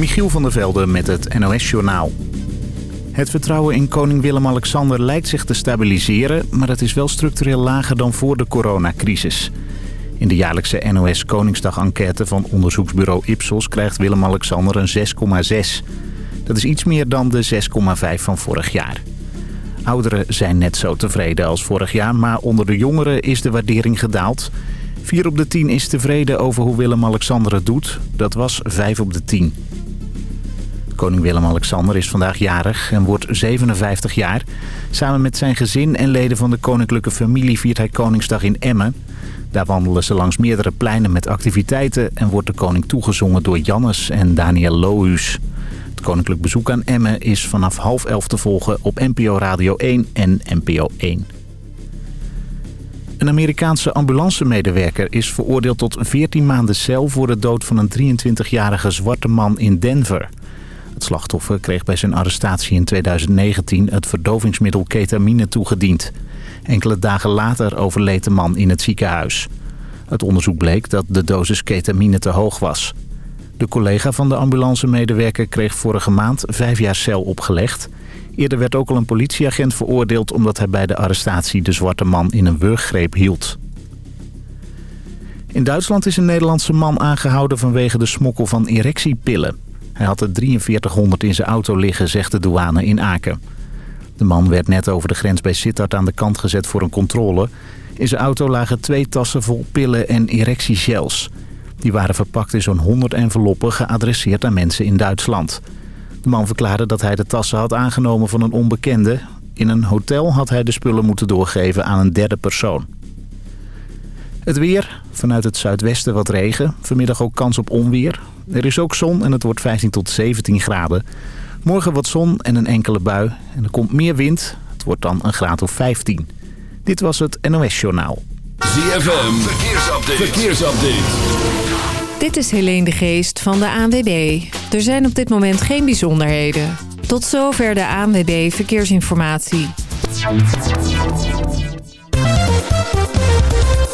Michiel van der Velde met het NOS-journaal. Het vertrouwen in koning Willem-Alexander lijkt zich te stabiliseren... maar het is wel structureel lager dan voor de coronacrisis. In de jaarlijkse NOS Koningsdag-enquête van onderzoeksbureau Ipsos... krijgt Willem-Alexander een 6,6. Dat is iets meer dan de 6,5 van vorig jaar. Ouderen zijn net zo tevreden als vorig jaar... maar onder de jongeren is de waardering gedaald... 4 op de 10 is tevreden over hoe Willem-Alexander het doet. Dat was 5 op de 10. Koning Willem-Alexander is vandaag jarig en wordt 57 jaar. Samen met zijn gezin en leden van de koninklijke familie viert hij Koningsdag in Emmen. Daar wandelen ze langs meerdere pleinen met activiteiten... en wordt de koning toegezongen door Jannes en Daniel Lohuus. Het koninklijk bezoek aan Emmen is vanaf half elf te volgen op NPO Radio 1 en NPO 1. Een Amerikaanse ambulancemedewerker is veroordeeld tot 14 maanden cel... voor de dood van een 23-jarige zwarte man in Denver. Slachtoffer kreeg bij zijn arrestatie in 2019 het verdovingsmiddel ketamine toegediend. Enkele dagen later overleed de man in het ziekenhuis. Het onderzoek bleek dat de dosis ketamine te hoog was. De collega van de ambulancemedewerker kreeg vorige maand vijf jaar cel opgelegd... Eerder werd ook al een politieagent veroordeeld... omdat hij bij de arrestatie de zwarte man in een wurggreep hield. In Duitsland is een Nederlandse man aangehouden vanwege de smokkel van erectiepillen. Hij had er 4300 in zijn auto liggen, zegt de douane in Aken. De man werd net over de grens bij Sittard aan de kant gezet voor een controle. In zijn auto lagen twee tassen vol pillen en erectiegels. Die waren verpakt in zo'n 100 enveloppen geadresseerd aan mensen in Duitsland. De man verklaarde dat hij de tassen had aangenomen van een onbekende. In een hotel had hij de spullen moeten doorgeven aan een derde persoon. Het weer. Vanuit het zuidwesten wat regen. Vanmiddag ook kans op onweer. Er is ook zon en het wordt 15 tot 17 graden. Morgen wat zon en een enkele bui. En er komt meer wind. Het wordt dan een graad of 15. Dit was het NOS Journaal. ZFM. Verkeersupdate. Verkeersupdate. Dit is Helene de Geest van de ANWB. Er zijn op dit moment geen bijzonderheden. Tot zover de ANWB Verkeersinformatie.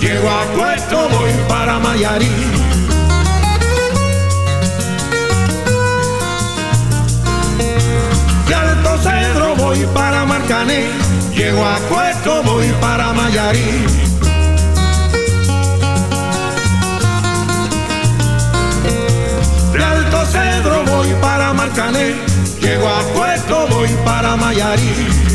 Llego a puesto, voy para Mayarí. De Alto Cedro voy para Marcané. Llego a Cueto, voy para Mayarí. De Alto Cedro voy para Marcané. Llego a Cueto, voy para Mayarí.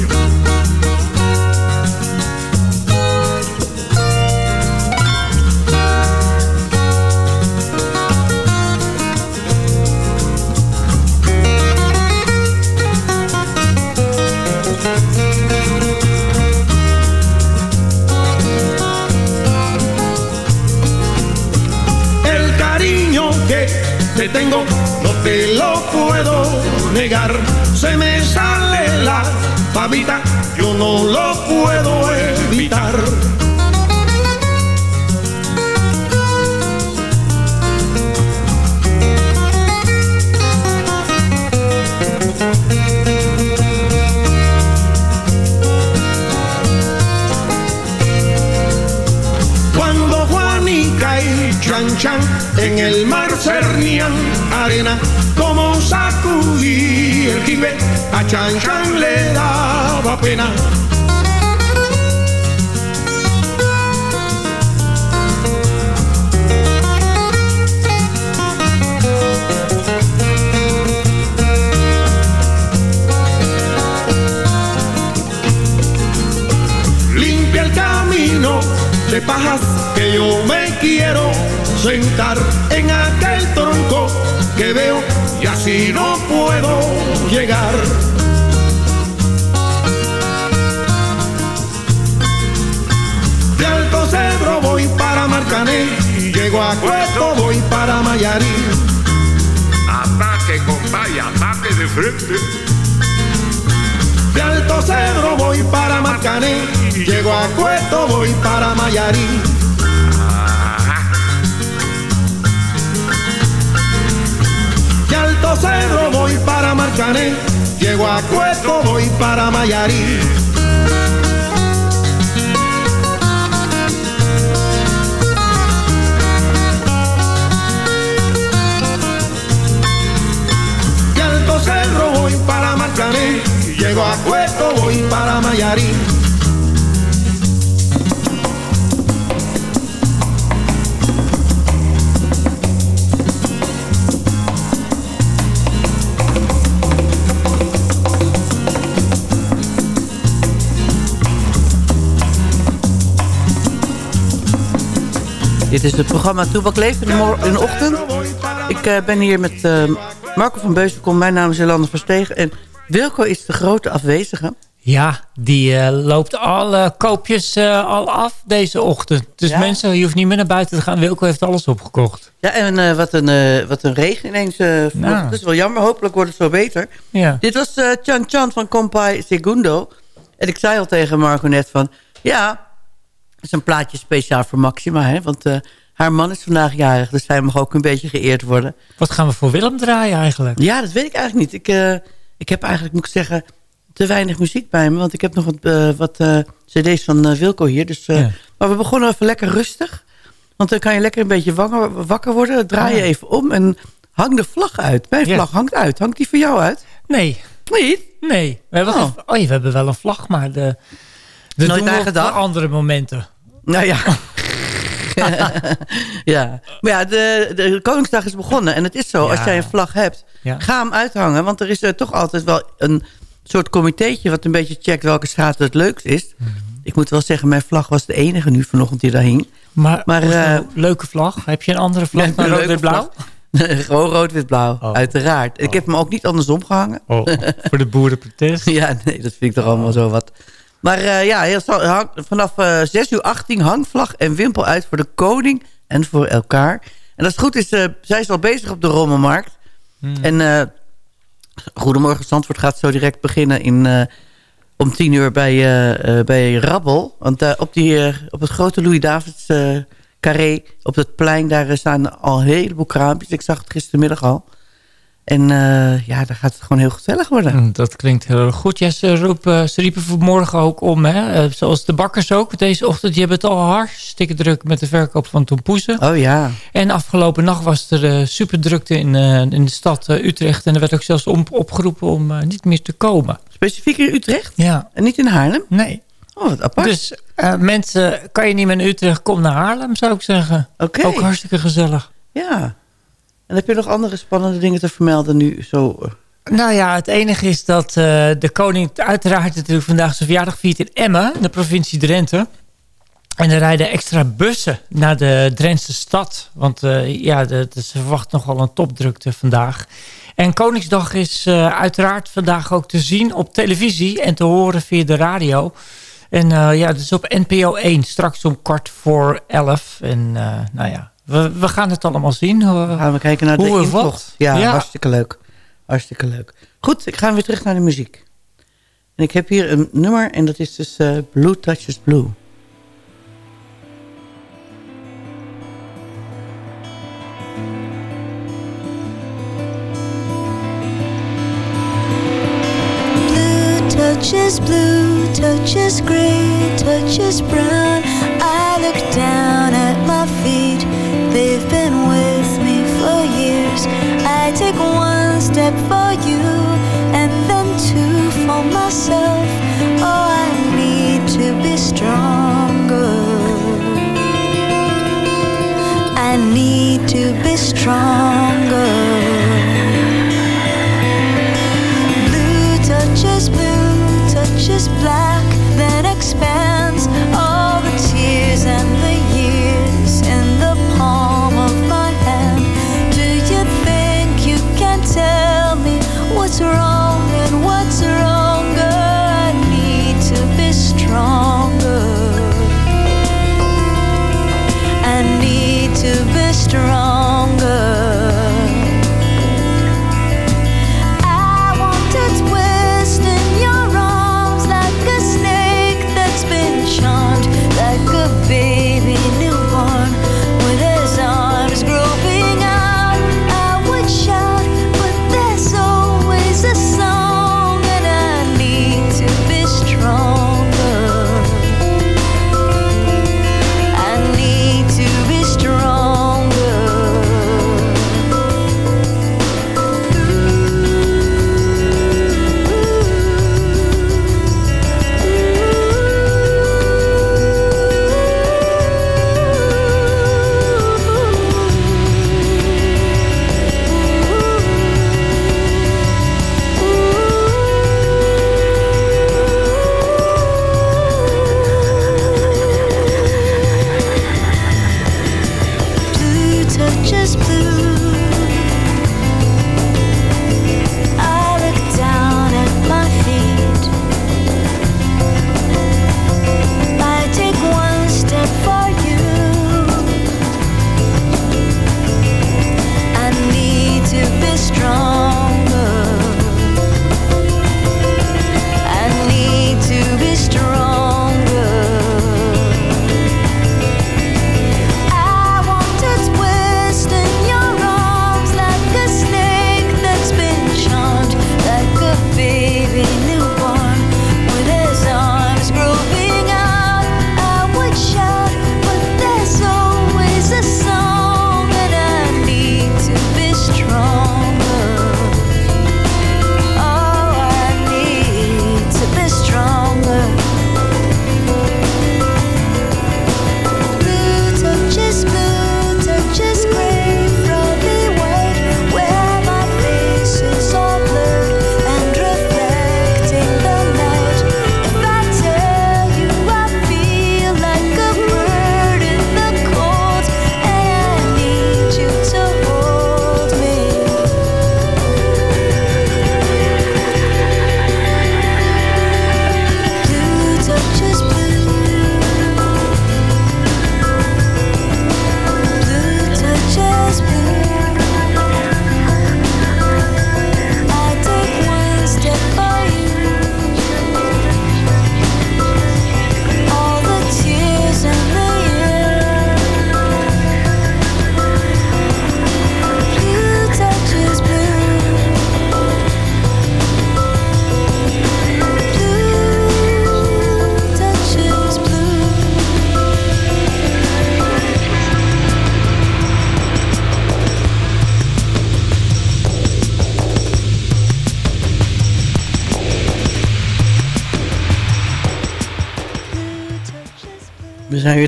tengo, no te lo puedo negar. Se me sale la pavita, yo no lo puedo evitar. Cuando Juanica y Chan Chan en el mar cernían arena como sacudí el jibe, a chan chan le daba pena. Limpia el camino de pajas que yo me quiero sentar en aquel tronco que veo y así no puedo llegar. De Alto Cedro voy para Marcané, llego a Cueto voy para Mayarí. Ataque, compadre, ataque de frente. De Alto Cedro voy para Marcané, llego a Cueto voy para Mayarí. De Alto Cedro voy para Marcané, llego a Cueto voy para Mayarí. De Cerro voy para Marcané, llego a Cueto voy para Mayarí. Dit is het programma Toebak Leeft in de, mor- in de ochtend. Ik eh, ben hier met eh, Marco van Beuzenkom. Mijn naam is Jolande Verstegen. En Wilco is de grote afwezige. Ja, die eh, loopt alle koopjes al af deze ochtend. Dus Ja? mensen, je hoeft niet meer naar buiten te gaan. Wilco heeft alles opgekocht. Ja, en wat, een, wat een regen ineens. Nou. Dat is wel jammer. Hopelijk wordt het zo beter. Ja. Dit was Chan Chan van Compay Segundo. En ik zei al tegen Marco net van... Ja, is een plaatje speciaal voor Maxima. Hè? Want eh, haar man is vandaag jarig. Dus zij mag ook een beetje geëerd worden. Wat gaan we voor Willem draaien eigenlijk? Ja, dat weet ik eigenlijk niet. Ik, eh, ik heb eigenlijk, moet ik zeggen, te weinig muziek bij me. Want ik heb nog wat, eh, wat cd's van Wilco hier. Dus, Ja. Maar we begonnen even lekker rustig. Want dan kan je lekker een beetje wanger, wakker worden. Draai je Ah. even om en hang de vlag uit. Mijn vlag hangt uit. Hangt die voor jou uit? Nee, Niet? nee. We hebben, Oh. oh. we hebben wel een vlag, maar de, de Nooit doen we op andere momenten. Nou ja. ja. Maar ja, de, de Koningsdag is begonnen. En het is zo, Ja. als jij een vlag hebt, Ja. ga hem uithangen. Want er is er toch altijd wel een soort comitéetje... wat een beetje checkt welke straat het leukst is. Mhm. Ik moet wel zeggen, mijn vlag was de enige nu vanochtend die daar hing. Maar, Maar, eh, leuke vlag. Heb je een andere vlag Ja, dan een rood, leuke wit, blauw? Gewoon rood, wit, blauw. Oh. Uiteraard. Ik heb hem ook niet andersom gehangen. Oh, voor de boerenprotest. Ja, nee, dat vind ik toch allemaal zo wat. Maar eh, ja, heel snel, hang- vanaf eh 6 uur 18 hangvlag en wimpel uit voor de koning en voor elkaar. En als het goed is, eh, zij is al bezig op de Rommelmarkt. Hmm. En eh, Goedemorgen Zandvoort gaat zo direct beginnen in, eh, om 10 uur bij, eh, eh, bij Rabbel. Want eh, op, die, eh, op het grote Louis Davids eh, carré, op het plein, daar eh, staan al een heleboel kraampjes. Ik zag het gistermiddag al. En eh, ja, daar gaat het gewoon heel gezellig worden. Mm, Dat klinkt heel erg goed. Ja, ze, roepen, ze riepen vanmorgen ook om, hè, eh, zoals de bakkers ook deze ochtend. Die hebben het al hartstikke druk met de verkoop van tompoezen. Oh ja. En afgelopen nacht was er uh, super drukte in, eh, in de stad eh, Utrecht. En er werd ook zelfs om, opgeroepen om eh, niet meer te komen. Specifiek in Utrecht? Ja, En niet in Haarlem? nee. Oh, wat apart. Dus eh, mensen, kan je niet meer naar Utrecht, kom naar Haarlem zou ik zeggen. Oké. Ook hartstikke gezellig. Ja. En heb je nog andere spannende dingen te vermelden nu? Zo, eh, Nou ja, het enige is dat eh, de koning uiteraard natuurlijk vandaag zijn verjaardag viert in Emmen, de provincie Drenthe. En er rijden extra bussen naar de Drentse stad. Want eh, ja, ze verwacht nogal een topdrukte vandaag. En Koningsdag is uiteraard vandaag ook te zien op televisie en te horen via de radio. En ja, dus op NPO 1, straks om kwart voor elf. En nou ja, we, we gaan het allemaal zien. Dan gaan we kijken naar de Hoe intocht. wat? Ja, Ja. hartstikke leuk. Hartstikke leuk. Goed, ik ga weer terug naar de muziek. En ik heb hier een nummer en dat is dus eh, Blue Touches Blue. Blue touches blue, touches gray, touches brown. I look down at my feet, They've been with me for years. I take one step for you and then two for myself. Oh, I need to be stronger. I need to be stronger. Blue touches blue, touches black, then expands.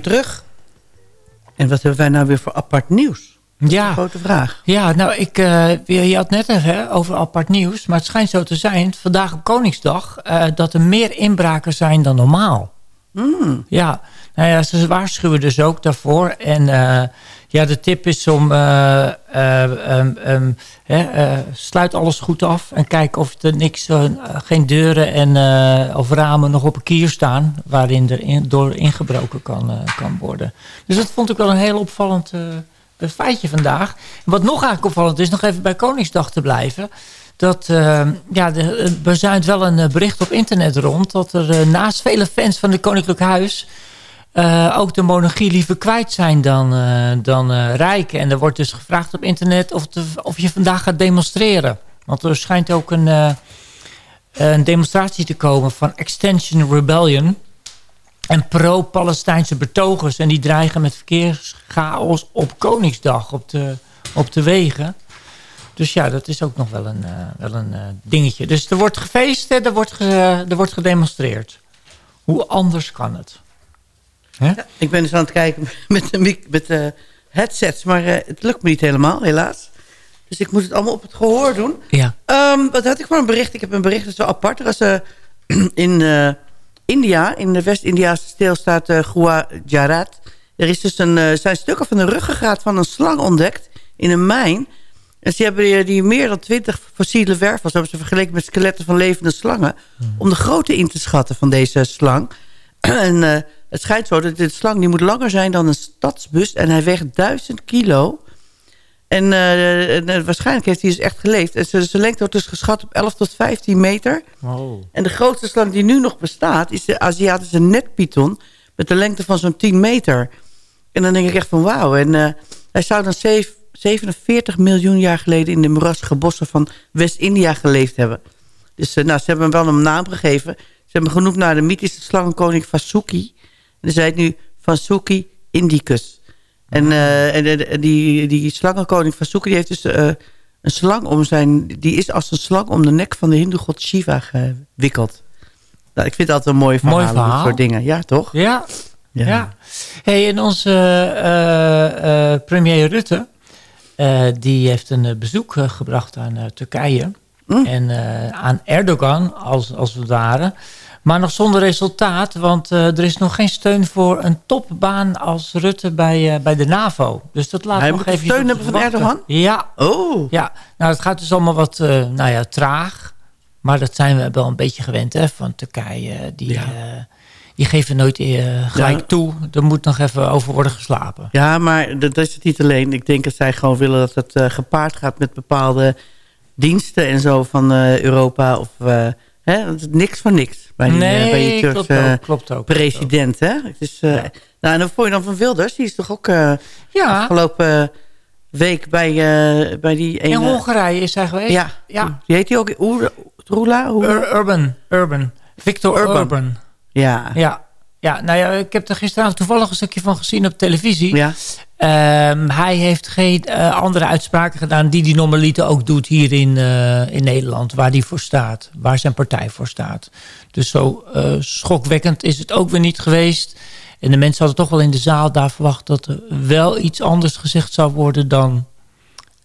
Terug. En wat hebben wij nou weer voor apart nieuws? Ja. Grote vraag. Ja, nou, ik, eh, je had net even over apart nieuws. Maar het schijnt zo te zijn, vandaag op Koningsdag... eh, dat er meer inbraken zijn dan normaal. Hmm. Ja, nou ja, ze waarschuwen dus ook daarvoor. En eh, ja, de tip is om... eh, eh, ehm, ehm, eh, sluit alles goed af. En kijk of er niks, geen deuren en, of ramen nog op een kier staan... waarin er door ingebroken kan, kan worden. Dus dat vond ik wel een heel opvallend... feitje vandaag. Wat nog eigenlijk opvallend is, nog even bij Koningsdag te blijven. Dat, eh, ja, er bezuint wel een bericht op internet rond... dat er naast vele fans van het Koninklijk Huis... eh, ook de monarchie liever kwijt zijn dan, eh, dan eh, rijk. En er wordt dus gevraagd op internet of, de- of je vandaag gaat demonstreren. Want er schijnt ook een, een demonstratie te komen van Extension Rebellion... En pro-Palestijnse betogers. En die dreigen met verkeerschaos op Koningsdag op de, op de wegen. Dus ja, dat is ook nog wel een, wel een dingetje. Dus er wordt gefeest, er, wordt er wordt gedemonstreerd. Hoe anders kan het? Ik ben dus aan het kijken met, de met de headsets, maar eh, het lukt me niet helemaal, helaas. Dus ik moet het allemaal op het gehoor doen. Ja. Ehm, wat had ik voor een bericht? Ik heb een bericht, dat is wel apart. Er was eh, in eh, India, in de West-Indiaanse steelstaat eh Gujarat... er is dus een, eh, zijn stukken van de ruggengraat van een slang ontdekt in een mijn. En ze hebben die, die meer dan twintig fossiele wervels... hebben ze vergeleken met skeletten van levende slangen... om de grootte in te schatten van deze slang. en eh, het schijnt zo dat dit slang die moet langer zijn dan een stadsbus... en hij weegt duizend kilo... En eh, eh, waarschijnlijk heeft hij dus echt geleefd. En zijn lengte wordt dus geschat op 11 tot 15 meter. Oh. En de grootste slang die nu nog bestaat... is de Aziatische netpython... met een lengte van zo'n 10 meter. En dan denk ik echt van wauw. En eh, hij zou dan zeef- 47 miljoen jaar geleden... in de moerassige bossen van West-India geleefd hebben. Dus nou, ze hebben hem wel een naam gegeven. Ze hebben hem genoemd naar de mythische slangenkoning Vasuki. En ze heet nu Vasuki indicus. En, eh, en, die, die slangenkoning Vasuki die heeft dus eh, een slang om zijn... die is als een slang om de nek van de hindoe-god Shiva gewikkeld. Nou, ik vind dat een mooi verhaal. Mooi verhaal. soort dingen. Ja, toch? Ja. Ja. ja. Hey, en onze eh, premier Rutte... die heeft een bezoek gebracht aan Turkije. Mm. En aan Erdogan, als, als het ware. Maar nog zonder resultaat, want eh, er is nog geen steun voor een topbaan als Rutte bij, eh, bij de NAVO. Dus dat laat Hij nog even steun hebben van Erdogan? Ja, Oh, ja, nou het gaat dus allemaal wat eh, nou ja, traag. Maar dat zijn we wel een beetje gewend hè, van Turkije. Die, Ja. die geven nooit gelijk Ja. toe. Er moet nog even over worden geslapen. ja, maar dat is het niet alleen. Ik denk dat zij gewoon willen dat het gepaard gaat met bepaalde diensten en zo van Europa. Of hè, want het is niks van niks bij, die, eh, bij je klopt ook. Klopt ook president. Hè? Het is, eh, Ja. Nou, en dan vond je dan van Wilders. Die is toch ook eh, Ja, afgelopen week bij, bij die in ene... Hongarije is hij geweest. Ja, ja. die heet hij ook Ur- Urban, Urban. Victor Urban. Urban. ja. Ja. ja, nou ja, ik heb er gisteravond toevallig een stukje van gezien op televisie. Ja. Ehm, hij heeft geen eh, andere uitspraken gedaan die hij normaliter ook doet hier in, eh, in Nederland. Waar hij voor staat. Waar zijn partij voor staat. Dus zo eh, schokwekkend is het ook weer niet geweest. En de mensen hadden toch wel in de zaal daar verwacht dat er wel iets anders gezegd zou worden dan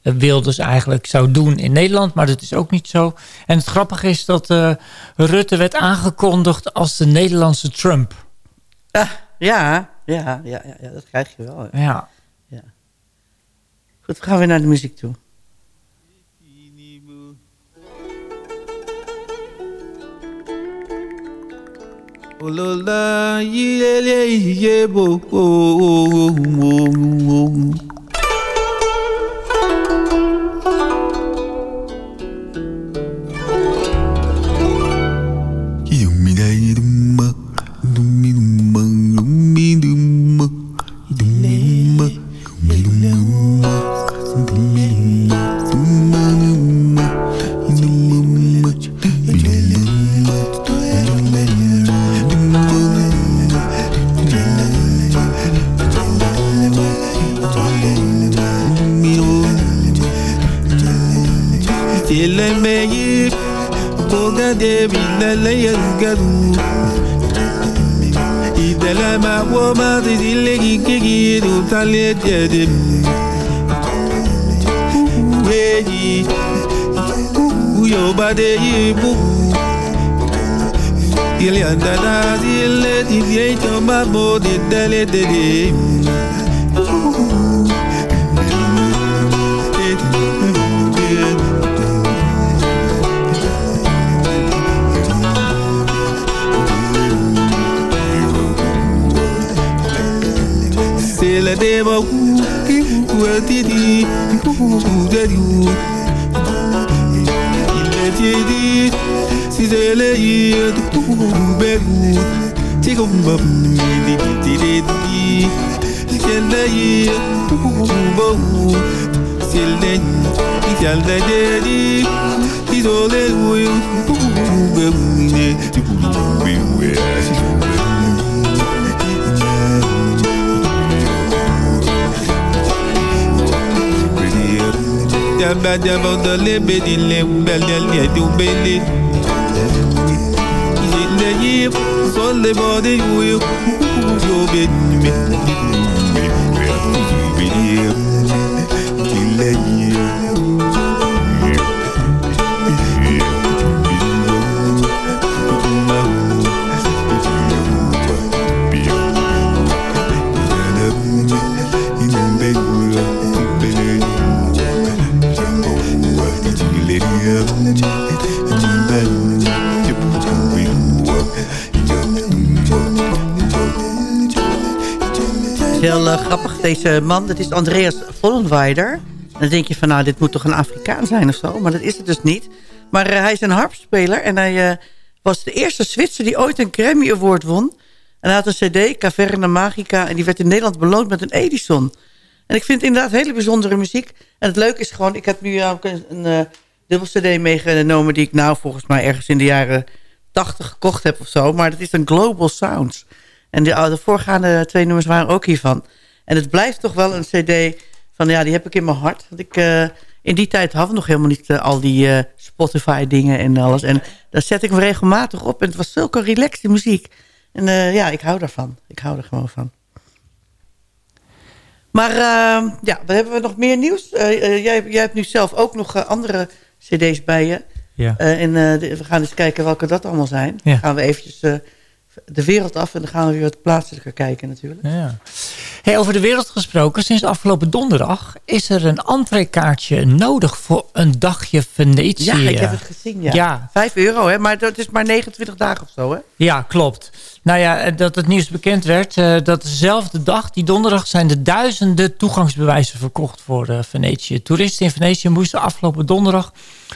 eh, Wilders eigenlijk zou doen in Nederland. Maar dat is ook niet zo. En het grappige is dat eh, Rutte werd aangekondigd als de Nederlandse Trump. Ah, ja, ja, ja, ja, ja, dat krijg je wel. hè. Ja. Goed, we gaan weer naar de muziek toe. Olola yele yebo oh, oh, Tilemeyi Boga debi lele garu Idala ma wo ma di dile gi gi gi du tale de de Weyi Uyo ba de yi bu Dile andada dile di di to ma bo di deva u ki u ti di u de u ile ti di si de le i tu be u ti ko ba di ti di di ke le i tu bo u si le i ti al de de di ti do le u u be u ne ti u be u jaba jaba dole bedi le beli le du beli. Ile yip sonde body you you you bedi. Ile yip. Is heel eh, grappig, deze man. Dat is Andreas Vollenweider. En dan denk je van, nou, dit moet toch een Afrikaan zijn of zo. Maar dat is het dus niet. Maar eh, hij is een harpspeler. En hij eh, was de eerste Zwitser die ooit een Grammy Award won. En hij had een cd, Caverna Magica. En die werd in Nederland beloond met een Edison. En ik vind het inderdaad hele bijzondere muziek. En het leuke is gewoon, ik heb nu ook een, dubbel cd meegenomen... die ik nou volgens mij ergens in de jaren 80 gekocht heb of zo. Maar dat is een Global Sounds. En de, de voorgaande twee nummers waren ook hiervan. En het blijft toch wel een cd van, ja, die heb ik in mijn hart. Want ik, eh, in die tijd hadden we nog helemaal niet eh, al die eh, Spotify dingen en alles. En daar zet ik me regelmatig op. En het was zulke relaxte muziek. En ja, ik hou daarvan. Ik hou er gewoon van. Maar eh, ja, we hebben we nog meer nieuws. Jij, jij hebt nu zelf ook nog andere cd's bij je. Ja. En de- we gaan eens kijken welke dat allemaal zijn. Ja. Dan gaan we eventjes de wereld af en dan gaan we weer wat plaatselijker kijken natuurlijk. Ja. Hey, over de wereld gesproken, sinds afgelopen donderdag is er een entreekaartje nodig voor een dagje Venetië. Ja, ik heb het gezien, ja. Ja. 5 euro, hè? maar dat is maar 29 dagen of zo, hè? Ja, klopt. Nou ja, eh, dat het nieuws bekend werd, eh, dat dezelfde dag, die donderdag, zijn er duizenden toegangsbewijzen verkocht voor eh, Venetië. Toeristen in Venetië moesten afgelopen donderdag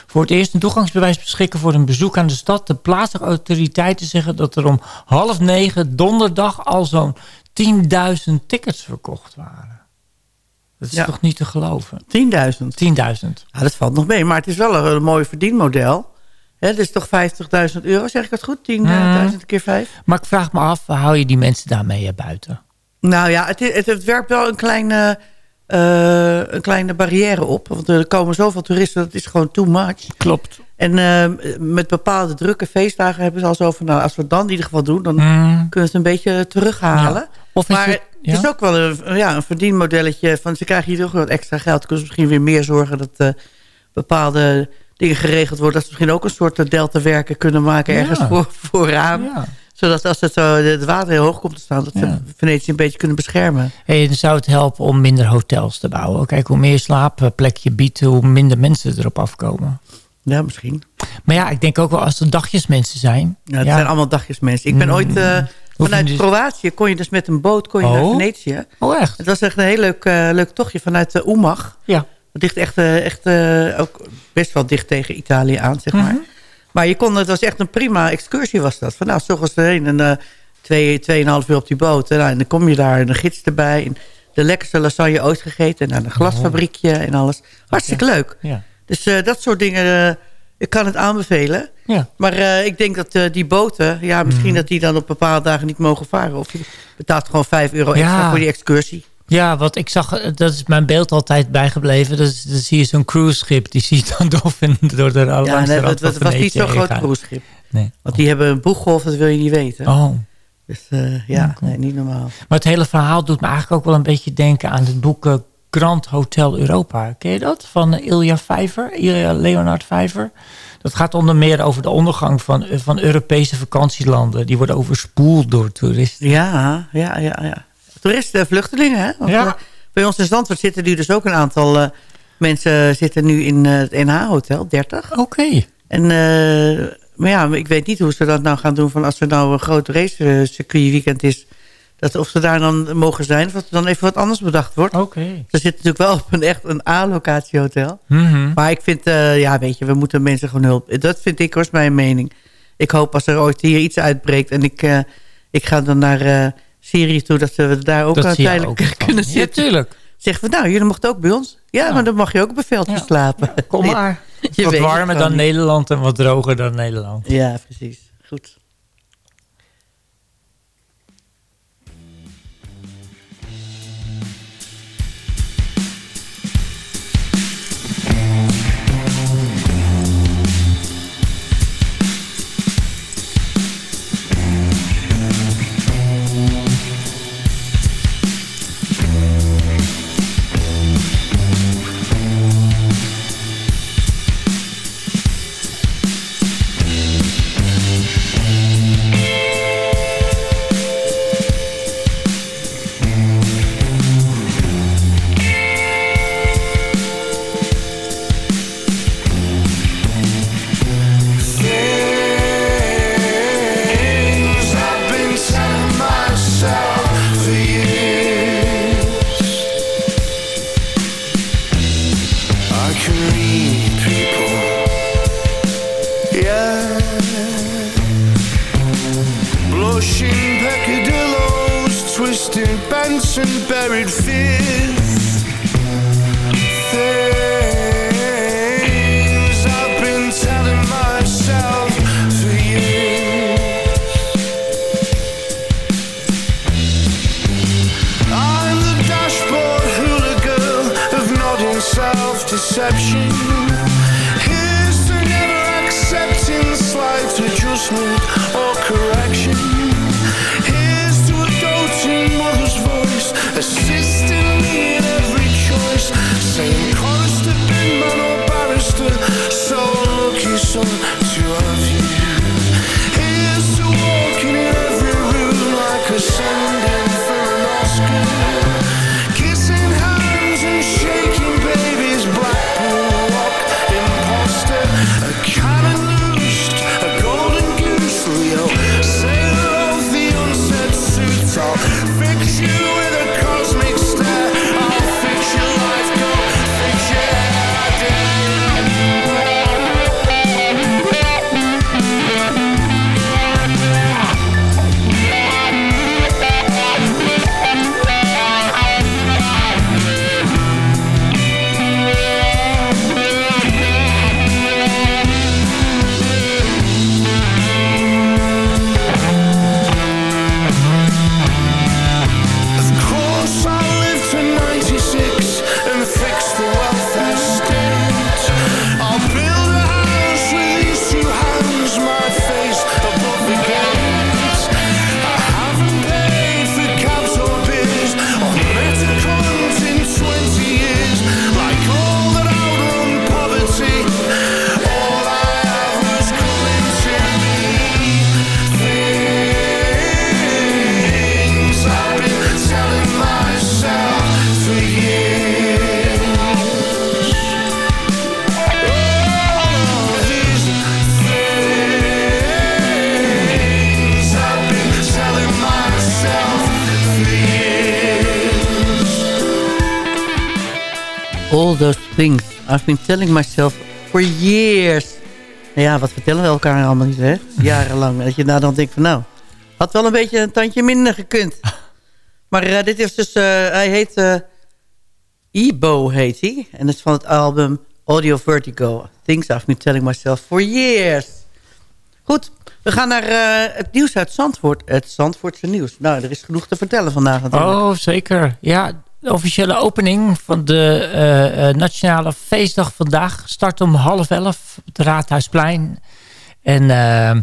voor het eerst een toegangsbewijs beschikken voor een bezoek aan de stad. De plaatselijke autoriteiten zeggen dat er om half negen donderdag al zo'n 10.000 tickets verkocht waren. Dat is Ja. toch niet te geloven? 10.000. 10.000. Ja, dat valt nog mee, maar het is wel een, een mooi verdienmodel. Hè, dat is toch 50.000 euro, zeg ik dat goed? 10.000 keer 5? Maar ik vraag me af, hou je die mensen daarmee eh, buiten? Nou ja, het, het, het werpt wel een kleine, eh, een kleine barrière op. Want er komen zoveel toeristen, dat is gewoon too much. Klopt. En eh, met bepaalde drukke feestdagen hebben ze al zo van... nou, als we het dan in ieder geval doen, dan Mm. kunnen we het een beetje terughalen. Ja. Of is maar het- het, is ook wel een, ja, een verdienmodelletje. Van, ze krijgen hier ook wat extra geld. Kunnen ze misschien weer meer zorgen dat eh, bepaalde dingen geregeld worden. Dat ze misschien ook een soort eh, delta werken kunnen maken Ja. ergens voor, vooraan. Ja. Zodat als het, zo, het water heel hoog komt te staan... dat Ja. ze Venetië een beetje kunnen beschermen. Hey, dan zou het helpen om minder hotels te bouwen. Kijk, hoe meer slaapplek je biedt, hoe minder mensen erop afkomen. Ja, misschien. Maar ja, ik denk ook wel als er dagjesmensen zijn. Ja, het zijn allemaal dagjesmensen. Ik ben Mm. ooit... eh, vanuit dus- Kroatië kon je dus met een boot kon je Oh. naar Venetië. Oh, echt? Het was echt een heel leuk, eh, leuk tochtje vanuit de Oemag. Ja. Dat ligt echt, eh, echt eh, ook best wel dicht tegen Italië aan, zeg maar. Mhm. Maar je kon, het was echt een prima excursie was dat. Van nou, s ochtends erheen en eh twee, tweeënhalf uur op die boot. En, nou, en dan kom je daar en een gids erbij. En de lekkerste lasagne ooit gegeten. En dan een glasfabriekje en alles. Hartstikke leuk. Ja. Dus dat soort dingen, ik kan het aanbevelen. Ja. Maar ik denk dat die boten, ja, misschien Mhm. dat die dan op bepaalde dagen niet mogen varen. Of je betaalt gewoon 5 euro Ja. extra voor die excursie. Ja, wat ik zag, eh, dat is mijn beeld altijd bijgebleven. Dat is, dan zie je zo'n cruiseschip, die ziet dan dolfin door de Ja, langs de nee, van het was niet zo'n groot cruiseschip. Nee. Want die hebben een boeggolf, dat wil je niet weten. Oh. Dus eh, ja, nee, niet normaal. Maar het hele verhaal doet me eigenlijk ook wel een beetje denken aan het boek eh, Grand Hotel Europa. Ken je dat? Van Ilja Vijver, Ilja Leonard Vijver. Dat gaat onder meer over de ondergang van, van Europese vakantielanden. Die worden overspoeld door toeristen. Ja, ja, ja, ja. Toeristen en vluchtelingen, hè? Want, Ja. eh, bij ons in Zandvoort zitten nu dus ook een aantal eh, mensen zitten nu in eh, het NH-hotel, 30. Oké. En, maar ja, ik weet niet hoe ze dat nou gaan doen van als er nou een groot racecircuit weekend is. Dat of ze daar dan mogen zijn, of dat er dan even wat anders bedacht wordt. Oké. Ze zitten natuurlijk wel op een echt een A-locatiehotel. Mhm. Maar ik vind, ja, weet je, we moeten mensen gewoon hulp. Dat vind ik, is mijn mening. Ik hoop als er ooit hier iets uitbreekt en ik, ik ga dan naar Syrië toe, dat we daar ook Dat uiteindelijk ook van. kunnen Ja, zitten. tuurlijk. Zeggen we, nou, jullie mochten ook bij ons. Ja, maar dan mag je ook op een veldje slapen. Kom maar. Je wat warmer dan niet. Nederland en wat droger dan Nederland. Ja, precies. Goed. And buried fears. Things I've been telling myself for years. I'm the dashboard hula girl of nodding self-deception. Here's to never accepting slight adjustment or correction. 说。All those things I've been telling myself for years. Nou ja, wat vertellen we elkaar allemaal niet, hè? Jarenlang. Dat je daar dan denkt van, nou... Had wel een beetje een tandje minder gekund. Maar eh, dit is dus... eh, hij heet... eh Ebo heet hij. En dat is van het album Audio Vertigo. Things I've been telling myself for years. Goed, we gaan naar het nieuws uit Zandvoort. Het Zandvoortse nieuws. Nou, er is genoeg te vertellen vandaag natuurlijk. Oh, zeker. Ja, de officiële opening van de eh, eh, Nationale Feestdag vandaag start om half elf op het Raadhuisplein. En eh,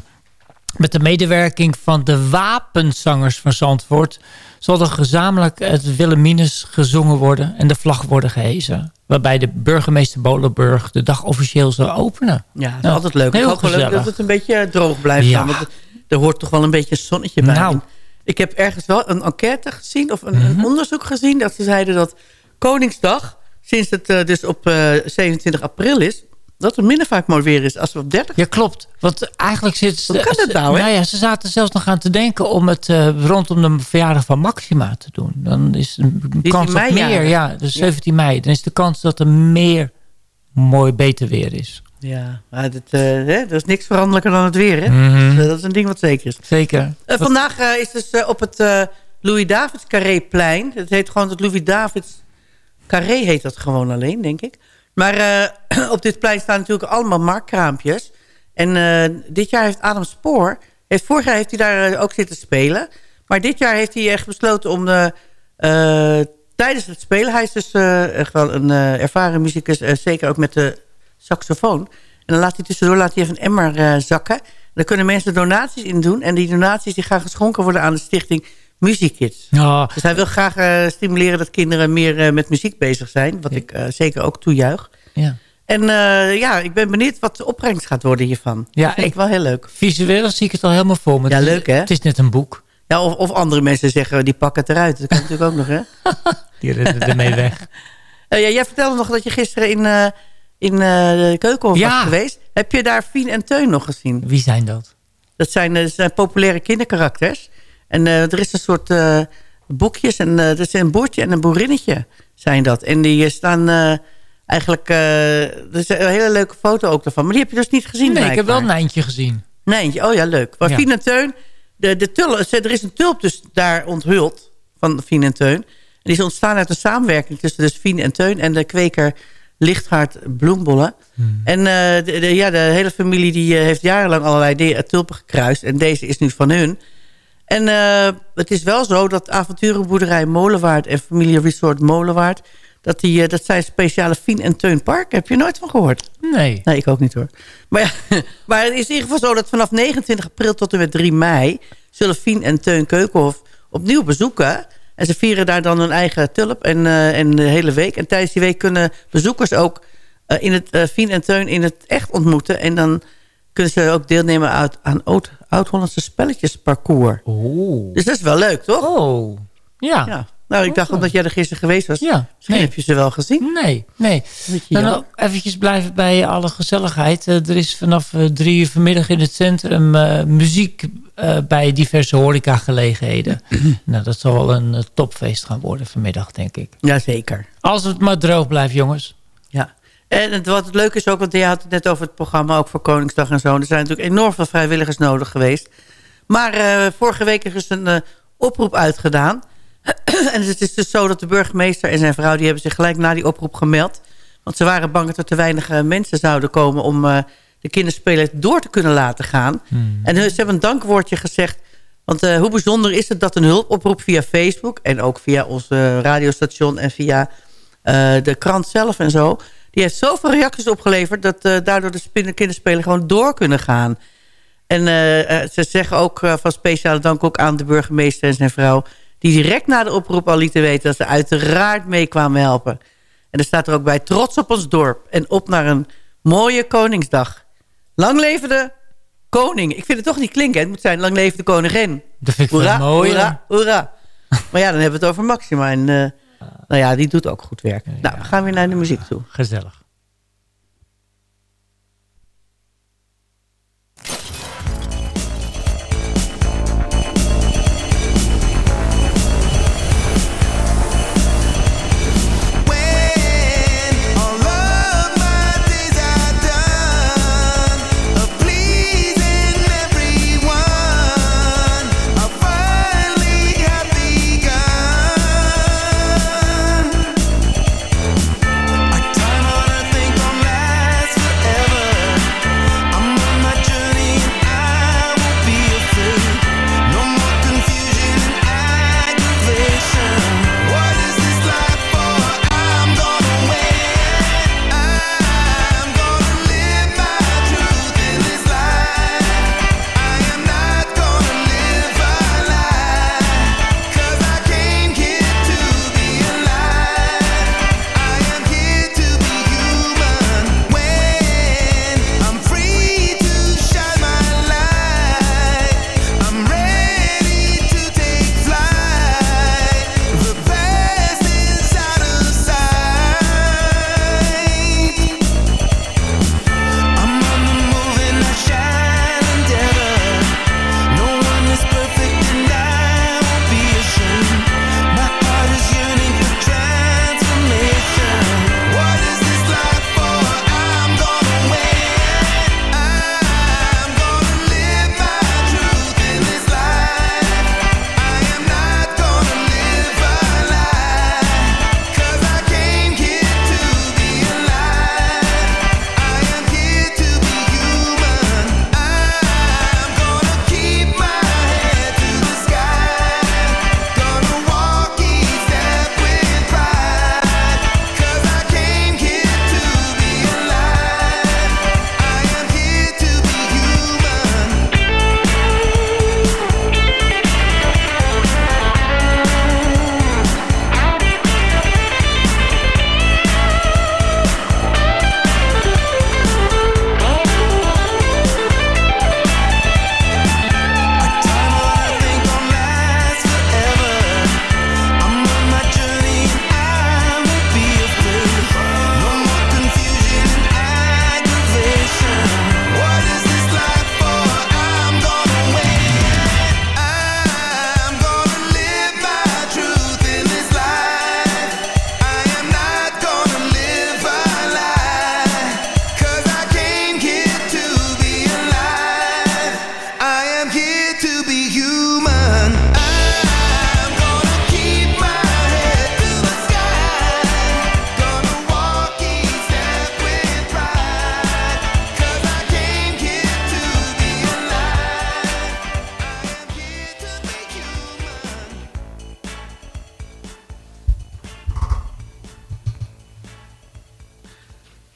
met de medewerking van de wapenzangers van Zandvoort... zal er gezamenlijk het Wilhelminus gezongen worden en de vlag worden gehezen. Waarbij de burgemeester Bolenburg de dag officieel zal openen. Ja, dat is Nou, altijd leuk. Het is Heel ook wel leuk gezellig. dat het een beetje droog blijft Ja. Want er hoort toch wel een beetje zonnetje bij. Nou. Ik heb ergens wel een enquête gezien of een, Mhm. een onderzoek gezien... dat ze zeiden dat Koningsdag, sinds het eh, dus op eh, 27 april is... dat het minder vaak mooi weer is als we op 30. Ja, klopt. Want eigenlijk zit ze... Hoe kan dat nou, hè? Nou ja, ze zaten zelfs nog aan te denken om het eh, rondom de verjaardag van Maxima te doen. Dan is de kans op meer, ja, dus 17 mei. Dan is de kans dat er meer mooi beter weer is. Ja, maar eh, hè, er is niks veranderlijker dan het weer. Hè? Mhm. Dus, eh, dat is een ding wat zeker is. Zeker. Eh, vandaag is dus op het Louis Davids Carréplein. Het heet gewoon het Louis Davids Carré heet dat gewoon alleen, denk ik. Maar op dit plein staan natuurlijk allemaal marktkraampjes. En dit jaar heeft Adam Spoor... Heeft, vorig jaar heeft hij daar ook zitten spelen. Maar dit jaar heeft hij echt besloten om... de tijdens het spelen... Hij is dus wel een ervaren muzikus. zeker ook met de saxofoon. En dan laat hij tussendoor laat hij even een emmer eh, zakken. En dan kunnen mensen donaties in doen. En die donaties die gaan geschonken worden aan de stichting Musiekids. Ja, Dus hij wil graag eh, stimuleren dat kinderen meer eh, met muziek bezig zijn. Wat ik zeker ook toejuich. ja. En ja, ik ben benieuwd wat de opbrengst gaat worden hiervan. Ja, dat vind ik ik- wel heel leuk. Visueel zie ik het al helemaal voor me. Ja, leuk, hè? Het is net een boek. Ja, of, of andere mensen zeggen, die pakken het eruit. Dat kan natuurlijk ook nog, hè? Die redden ermee weg. Ja, jij vertelde nog dat je gisteren in, in eh, de Keukenhof Ja. geweest. Heb je daar Fien en Teun nog gezien? Wie zijn dat? Dat zijn, eh, dat zijn populaire kinderkarakters. En eh, er is een soort boekjes. En er is een boertje en een boerinnetje zijn dat. En die staan eigenlijk... er is een hele leuke foto ook daarvan. Maar die heb je dus niet gezien Nee, ik heb wel een eindje gezien. Nijntje, oh ja, leuk. Maar Ja. Fien en Teun, de, de tulp, er is een tulp dus daar onthuld. van Fien en Teun. En die is ontstaan uit een samenwerking tussen dus Fien en Teun... en de kweker Lichthart Bloembollen. En eh, de, de- ja, de hele familie die eh, heeft jarenlang allerlei de- tulpen gekruist. En deze is nu van hun. En eh, het is wel zo dat avonturenboerderij Molenwaard... en familie Resort Molenwaard... Dat, die, eh, dat zijn speciale Fien en Teun Park. Heb je nooit van gehoord? Nee. Nee, ik ook niet hoor. Maar, ja, maar het is in ieder geval zo dat vanaf 29 april tot en met 3 mei... zullen Fien en Teun Keukenhof opnieuw bezoeken. En ze vieren daar dan hun eigen tulp en, eh, en de hele week. En tijdens die week kunnen bezoekers ook eh, in het, eh, Fien en Teun in het echt ontmoeten. En dan kunnen ze ook deelnemen uit, aan Oud- Oud-Hollandse spelletjesparcours. Oh. Dus dat is wel leuk, toch? Oh. Ja. Ja. Nou, ik dacht omdat jij er gisteren geweest was. Ja. Misschien heb je ze wel gezien. Nee, nee. Dan jammer. nog eventjes blijven bij alle gezelligheid. Eh, er is vanaf eh, drie uur vanmiddag in het centrum eh, muziek bij diverse horecagelegenheden. nou, dat zal wel een topfeest gaan worden vanmiddag, denk ik. Jazeker. Als het maar droog blijft, jongens. Ja. En het, wat het leuke is ook, want je had het net over het programma... ook voor Koningsdag en zo. Er zijn natuurlijk enorm veel vrijwilligers nodig geweest. Maar vorige week is er een oproep uitgedaan. en het is dus zo dat de burgemeester en zijn vrouw... die hebben zich gelijk na die oproep gemeld. Want ze waren bang dat er te weinig eh, mensen zouden komen... om eh, de kinderspelen door te kunnen laten gaan. En ze hebben een dankwoordje gezegd... Want eh, hoe bijzonder is het dat een hulpoproep via Facebook... en ook via ons eh, radiostation en via eh, de krant zelf en zo... die heeft zoveel reacties opgeleverd... dat eh, daardoor de kinderspelen gewoon door kunnen gaan. En eh, eh, ze zeggen ook eh, van speciale dank ook aan de burgemeester en zijn vrouw... die direct na de oproep al lieten weten... dat ze uiteraard mee kwamen helpen. En er staat er ook bij trots op ons dorp... en op naar een mooie Koningsdag. Lang leven de koning. Ik vind het toch niet klinken. Het moet zijn lang leven de koningin. Dat vind ik Hoera, mooi. hoera, hoera. Maar ja, dan hebben we het over Maxima. En eh, nou ja, die doet ook goed werk. Nou, we gaan weer naar de muziek toe. Gezellig.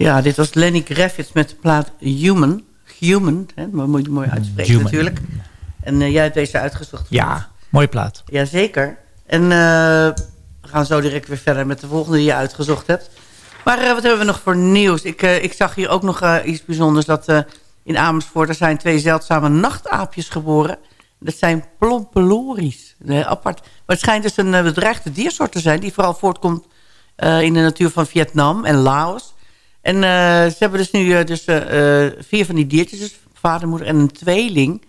Ja, dit was Lenny Kravitz met de plaat Human. Human, hè, maar moet je mooi uitspreken Human. natuurlijk. En eh, jij hebt deze uitgezocht. Ja, mooie plaat. Jazeker. En eh, we gaan zo direct weer verder met de volgende die je uitgezocht hebt. Maar eh, wat hebben we nog voor nieuws? Ik, ik zag hier ook nog iets bijzonders. Dat in Amersfoort er zijn twee zeldzame nachtaapjes geboren. Dat zijn plompelories. Eh, apart. Maar het schijnt dus een bedreigde diersoort te zijn... die vooral voortkomt in de natuur van Vietnam en Laos. En eh, ze hebben dus nu eh, dus, eh, vier van die diertjes. Dus vader, moeder en een tweeling...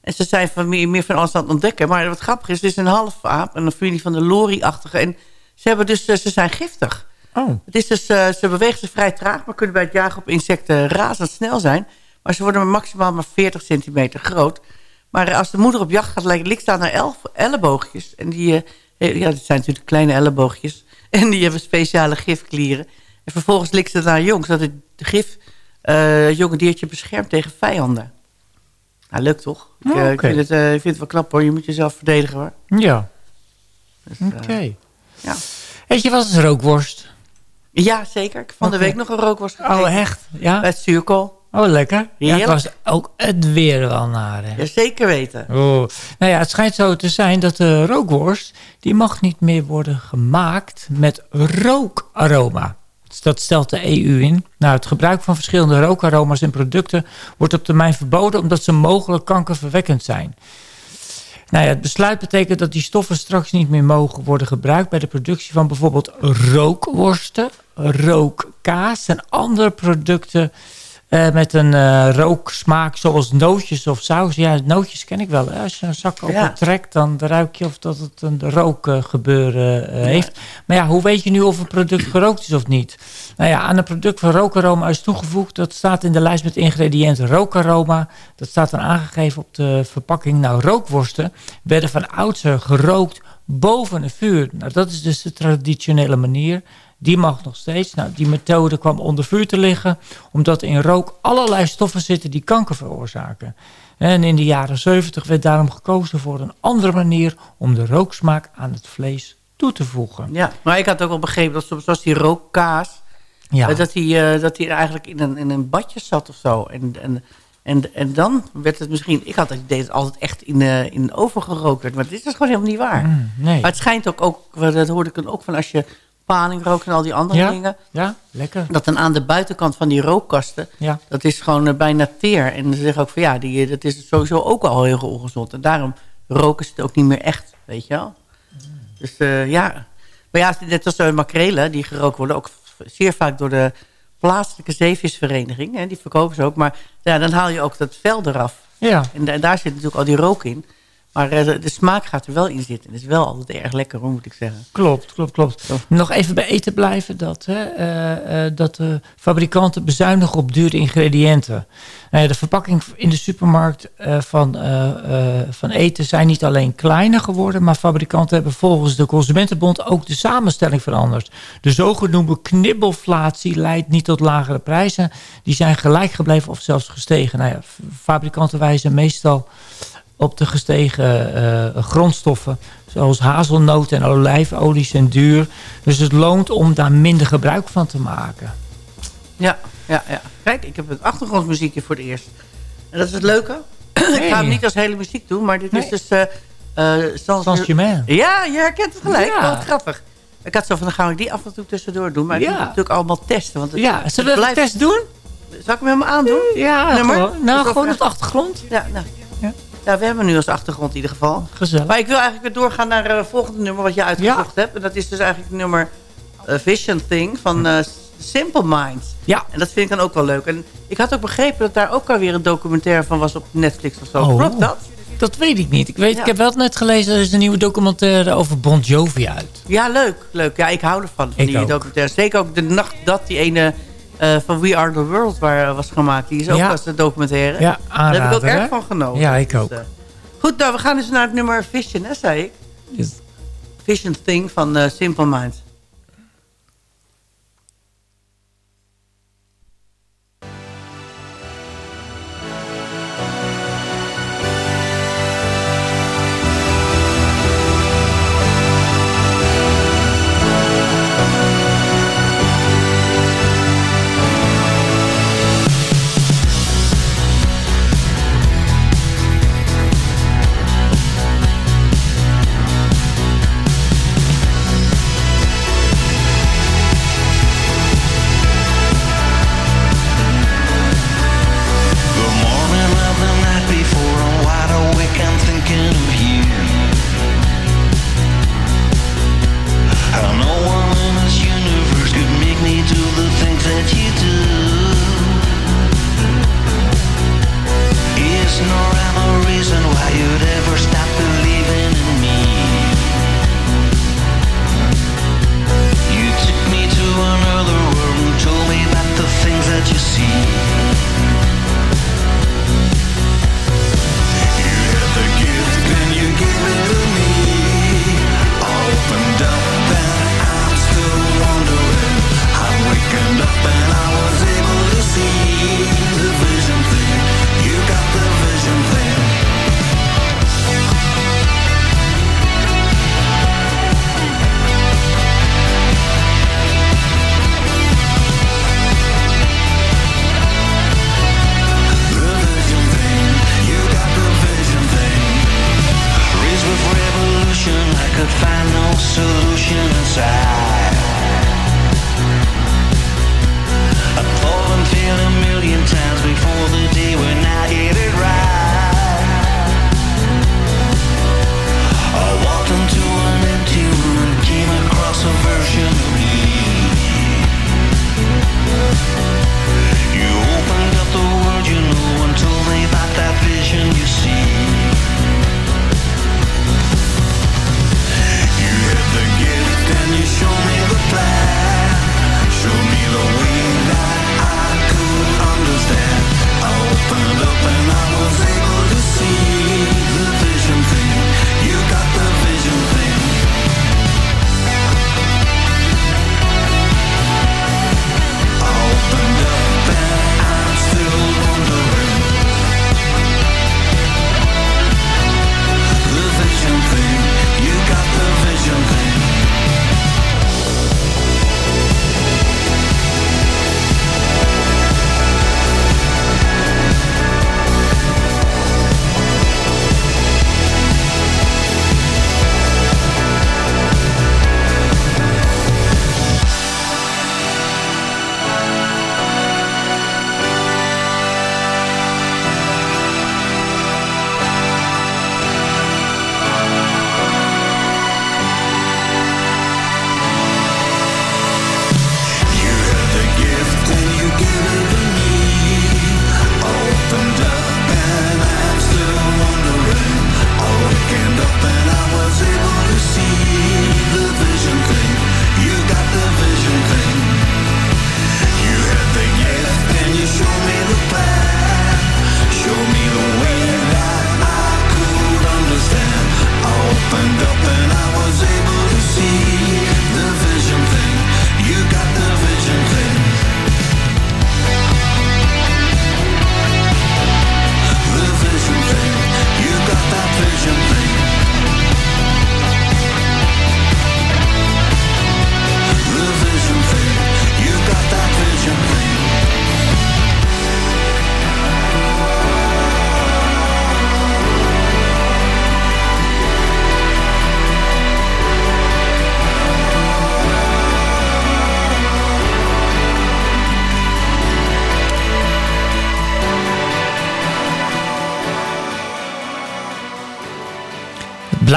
En ze zijn van meer, meer van alles aan het ontdekken. Maar wat grappig is, het is een half aap. Een familie van de lori-achtige. En ze, hebben dus, ze zijn giftig. Oh. Het is dus, ze bewegen zich vrij traag, maar kunnen bij het jagen op insecten razendsnel zijn. Maar ze worden maximaal maar 40 centimeter groot. Maar als de moeder op jacht gaat, lijkt ligt staan naar elf elleboogjes. En die, ja, dit zijn natuurlijk kleine elleboogjes. En die hebben speciale gifklieren. En vervolgens likt ze naar jong, zodat het gif eh, het jonge diertje beschermt tegen vijanden. Nou, leuk toch? Ik, Oh, eh, ik, vind het, eh, ik vind het wel knap hoor. Je moet jezelf verdedigen hoor. Ja. Dus, Oké. ja. Weet je wat is rookworst? ja, zeker. Ik van de week nog een rookworst gegeten. Oh, echt? Ja? Het zuurkool. Oh, lekker. Ja, het was ook het weer wel naar. Hè? Ja, zeker weten. Oh. Nou ja, het schijnt zo te zijn dat de rookworst... die mag niet meer worden gemaakt met rookaroma. Dat stelt de EU in. Nou, het gebruik van verschillende rookaroma's in producten... wordt op termijn verboden omdat ze mogelijk kankerverwekkend zijn. Nou ja, het besluit betekent dat die stoffen straks niet meer mogen worden gebruikt... bij de productie van bijvoorbeeld rookworsten, rookkaas en andere producten... eh, met een eh, rooksmaak zoals nootjes of saus. Ja, nootjes ken ik wel. hè. Als je een zak open Ja. trekt, dan ruik je of dat het een rookgebeuren eh, heeft. Maar ja, hoe weet je nu of een product gerookt is of niet? Nou ja, aan een product van rookaroma is toegevoegd. Dat staat in de lijst met ingrediënten rookaroma. Dat staat dan aangegeven op de verpakking. Nou, rookworsten werden van oudsher gerookt boven een vuur. Nou, dat is dus de traditionele manier. Die mag nog steeds. Nou, die methode kwam onder vuur te liggen... omdat in rook allerlei stoffen zitten die kanker veroorzaken. En in de jaren 70 werd daarom gekozen voor een andere manier... om de rooksmaak aan het vlees toe te voegen. Ja, maar ik had ook wel begrepen dat soms zoals die rookkaas... Ja. eh, dat die, eh, dat die eigenlijk in een, in een badje zat of zo. En, en, en, en dan werd het misschien... Ik had het idee dat het altijd echt in, eh, in de oven gerookt werd. Maar dit is gewoon helemaal niet waar. Mm, nee. Maar het schijnt ook, ook, dat hoorde ik dan ook van als je paling rookt en al die andere Ja. dingen... Ja, lekker. dat dan aan de buitenkant van die rookkasten... Ja. dat is gewoon eh, bijna teer. En ze zeggen ook van ja, die, eh, dat is sowieso ook al heel ongezond. En daarom roken ze het ook niet meer echt, weet je wel. Dus eh, ja. Maar ja, net als uh, makrelen die gerookt worden... ook zeer vaak door de plaatselijke zeevisvereniging. Hè, die verkopen ze ook. Maar ja, dan haal je ook dat vel eraf. Ja. En da- daar zit natuurlijk al die rook in. Maar eh, de, de smaak gaat er wel in zitten. Het is wel altijd erg lekker, hoor, moet ik zeggen. Klopt, klopt, klopt. Nog even bij eten blijven. Dat, hè, eh, eh, dat de fabrikanten bezuinigen op dure ingrediënten. Ja, de verpakking in de supermarkt van, van eten zijn niet alleen kleiner geworden... maar fabrikanten hebben volgens de Consumentenbond ook de samenstelling veranderd. De zogenoemde knibbelflatie leidt niet tot lagere prijzen. Die zijn gelijk gebleven of zelfs gestegen. Nou ja, fabrikanten wijzen meestal op de gestegen eh, grondstoffen. Zoals hazelnoten en olijfolie zijn duur. Dus het loont om daar minder gebruik van te maken. Ja, ja, ja. Kijk, ik heb het achtergrondmuziekje voor het eerst. En dat is het leuke. ik ga hem niet als hele muziek doen, maar dit is dus... Sans- Saint-Germain. Ja, je herkent het gelijk. Ja. Wat grappig. Ik had zo van, dan gaan we die af en toe tussendoor doen. Maar ik Ja. moet het natuurlijk allemaal testen. Want het, Ja, zullen we even een blijft- test doen? Zal ik hem helemaal aandoen? Ja, Nummer? gewoon, nou, gewoon op de achtergrond. Ja, nou. Ja, we hebben nu als achtergrond in ieder geval. Gezellig. Maar ik wil eigenlijk weer doorgaan naar eh, het volgende nummer wat je uitgezocht hebt. En dat is dus eigenlijk nummer eh, Vision Thing van eh, Simple Minds. Ja. En dat vind ik dan ook wel leuk. En ik had ook begrepen dat daar ook alweer een documentaire van was op Netflix of zo. Oh. Klopt dat? Dat weet ik niet. Ik, weet, Ja. ik heb wel net gelezen, er is een nieuwe documentaire over Bon Jovi uit. Ja, leuk. leuk. Ja, ik hou ervan, van Ik die ook. documentaire. Zeker ook de nacht dat die ene eh, van We Are The World waar, eh, was gemaakt. Die is ook Ja. als een documentaire. Ja, Daar heb ik ook erg van genoten. Ja, ik Dus, ook. eh, goed, nou, we gaan dus naar het nummer Vision, hè, zei ik. Yes. Vision Thing van Simple Minds.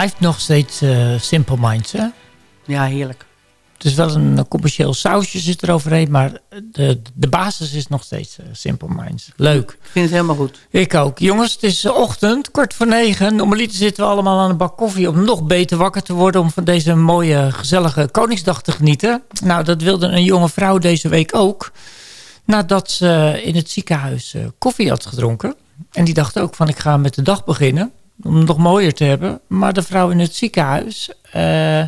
Blijft nog steeds eh, Simple Minds, hè? Ja, heerlijk. Het is wel een commercieel sausje zit er overheen, maar de, de basis is nog steeds eh, Simple Minds. Leuk. Ik vind het helemaal goed. Ik ook. Jongens, het is eh, ochtend, kwart voor negen. Normaliter zitten we allemaal aan een bak koffie om nog beter wakker te worden... om van deze mooie, gezellige Koningsdag te genieten. Nou, dat wilde een jonge vrouw deze week ook. Nadat ze in het ziekenhuis koffie had gedronken. En die dacht ook van, ik ga met de dag beginnen om het nog mooier te hebben. Maar de vrouw in het ziekenhuis... eh,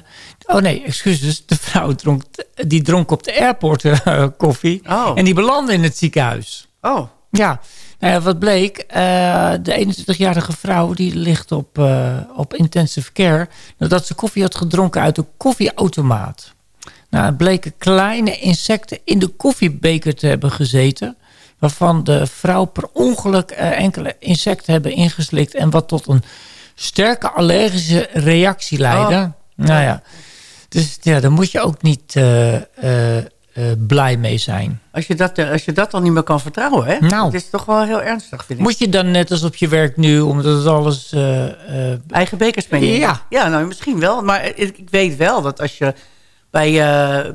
oh nee, excuses. De vrouw dronk, die dronk op de airport eh, koffie. Oh. En die belandde in het ziekenhuis. Oh. Ja, nou ja, wat bleek? eh, de 21-jarige vrouw die ligt op, op intensive care... nadat ze koffie had gedronken uit een koffieautomaat. Nou, het bleken kleine insecten in de koffiebeker te hebben gezeten... waarvan de vrouw per ongeluk eh, enkele insecten hebben ingeslikt... en wat tot een sterke allergische reactie leidde. Oh. Nou ja, dus ja, daar moet je ook niet eh, eh, blij mee zijn. Als je, dat, als je dat dan niet meer kan vertrouwen, hè? Nou. Het is toch wel heel ernstig, vind ik. Moet je dan net als op je werk nu, omdat het alles... Eigen bekers meenemen? Ja. Ja, nou misschien wel. Maar ik, ik weet wel dat als je bij,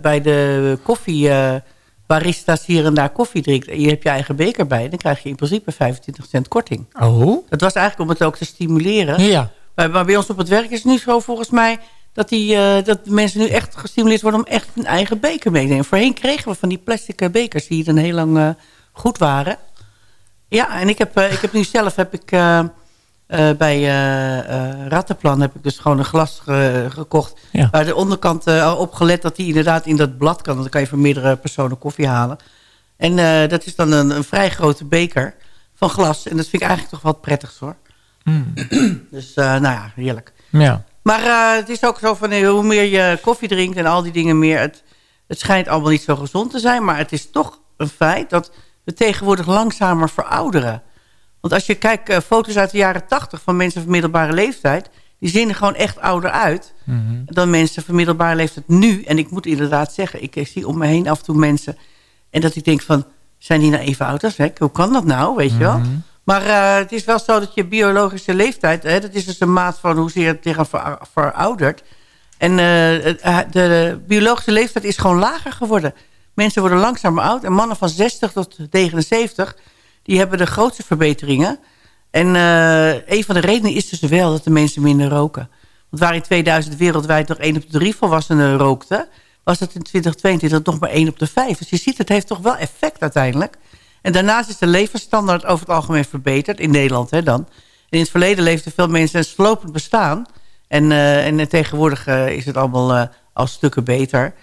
bij de koffie... barista's hier en daar koffie drinkt... en je hebt je eigen beker bij... dan krijg je in principe 25 cent korting. oh? Dat was eigenlijk om het ook te stimuleren. Ja. Maar, maar bij ons op het werk is het nu zo volgens mij... Dat, die, eh, dat mensen nu echt gestimuleerd worden om echt een eigen beker mee te nemen. Voorheen kregen we van die plastic eh, bekers die dan heel lang eh, goed waren. Ja, en ik heb, ik heb nu zelf heb ik, eh, bij eh, Rattenplan heb ik dus gewoon een glas ge- gekocht. Ja. Waar de onderkant eh, op gelet dat die inderdaad in dat blad kan. Dan kan je voor meerdere personen koffie halen. En dat is dan een, een vrij grote beker van glas. En dat vind ik eigenlijk toch wel prettig hoor. dus eh, nou ja, heerlijk. Ja. Maar het is ook zo van hoe meer je koffie drinkt en al die dingen meer. Het, het schijnt allemaal niet zo gezond te zijn. Maar het is toch een feit dat we tegenwoordig langzamer verouderen. Want als je kijkt, eh, foto's uit de jaren tachtig van mensen van middelbare leeftijd. Die zien er gewoon echt ouder uit dan mensen van middelbare leeftijd nu. En ik moet inderdaad zeggen, ik, zie om me heen af en toe mensen. En dat ik denk van, zijn die nou even oud als ik? Hoe kan dat nou, weet je wel? Maar eh, het is wel zo dat je biologische leeftijd... Hè, dat is dus een maat van hoezeer het lichaam ver- veroudert. En eh, de biologische leeftijd is gewoon lager geworden. Mensen worden langzamer oud. En mannen van 60 tot 79... die hebben de grootste verbeteringen. En eh, een van de redenen is dus wel dat de mensen minder roken. Want waar in 2000 wereldwijd nog 1 op de 3 volwassenen rookte... was het in 2022 nog maar 1 op de 5. Dus je ziet, het heeft toch wel effect uiteindelijk. En daarnaast is de levensstandaard over het algemeen verbeterd. In Nederland hè, dan. En in het verleden leefden veel mensen een slopend bestaan. En, eh, en tegenwoordig eh, is het allemaal eh, al stukken beter.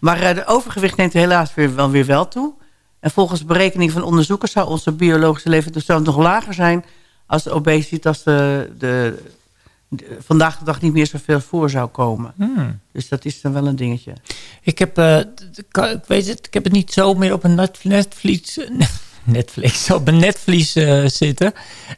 Maar eh, de overgewicht neemt helaas weer, wel weer wel toe. En volgens berekening van onderzoekers zou onze biologische zelfs nog lager zijn als de obesitas de, de, de- vandaag de dag niet meer zoveel voor zou komen. Hmm. Dus dat is dan wel een dingetje. Ik heb, eh, ik weet het, ik heb het niet zo meer op een net- Netflix, Netflix op een netvlies eh, zitten.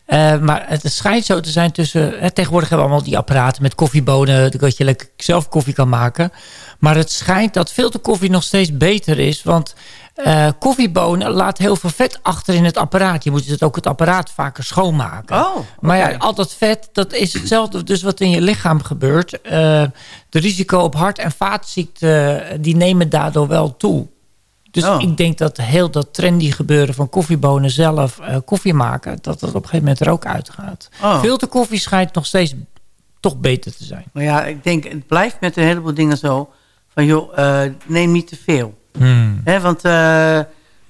Eh, maar het schijnt zo te zijn tussen... eh, tegenwoordig hebben we allemaal die apparaten met koffiebonen... dat je lekker zelf koffie kan maken. Maar het schijnt dat filterkoffie nog steeds beter is. Want eh, koffiebonen laat heel veel vet achter in het apparaat. Je moet het ook het apparaat vaker schoonmaken. Oh, Maar ja, al dat vet, dat is hetzelfde dus wat in je lichaam gebeurt. Eh, de risico op hart- en vaatziekten, eh, die nemen daardoor wel toe. Dus Oh. ik denk dat heel dat trendy gebeuren van koffiebonen zelf koffie maken... dat dat op een gegeven moment er ook uitgaat. Oh. Filterkoffie schijnt nog steeds toch beter te zijn. Maar ja, ik denk, het blijft met een heleboel dingen zo. Van joh, neem niet te veel. Hmm. Want eh,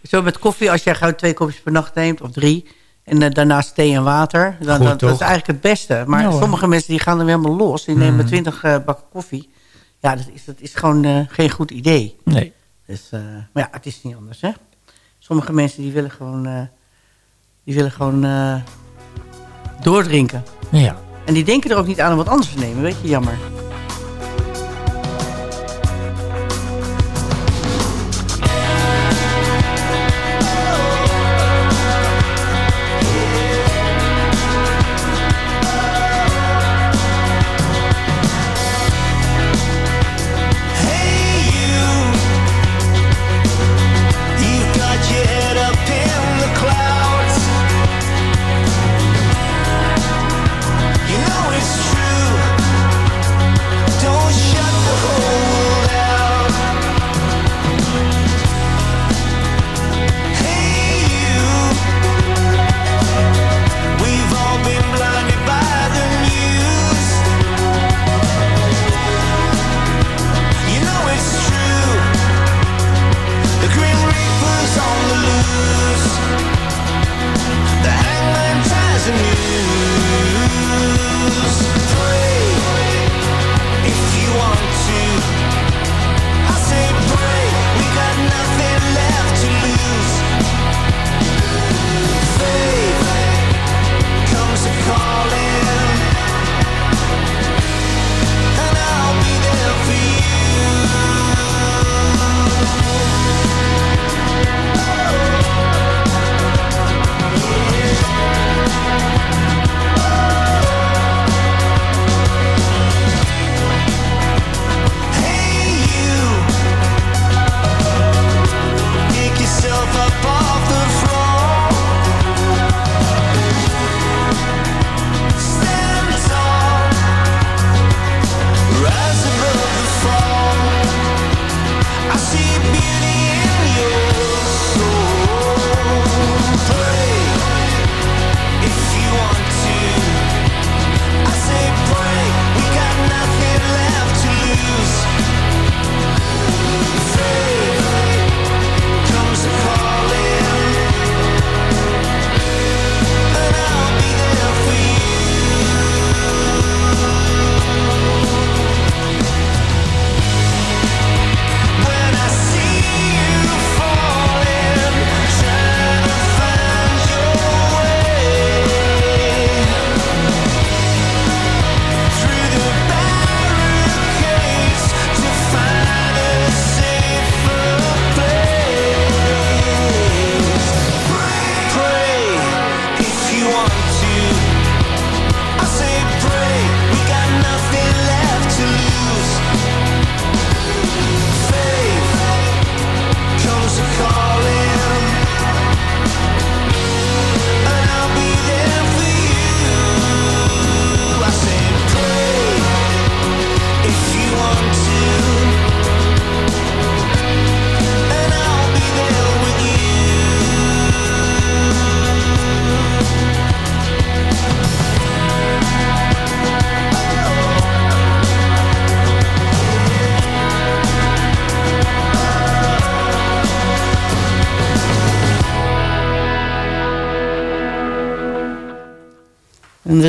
zo met koffie, als jij gewoon twee kopjes per nacht neemt, of drie... en eh, daarnaast thee en water, dan, Goed, dan- dat is eigenlijk het beste. Maar Ja, hoor. sommige mensen die gaan er weer helemaal los. Die nemen Mhm. twintig eh, bakken koffie. Ja, dat is, dat is gewoon geen goed idee. Nee. Dus, maar ja, het is niet anders, hè. Sommige mensen die willen gewoon, die willen gewoon doordrinken. Ja. En die denken er ook niet aan om wat anders te nemen, weet je, jammer.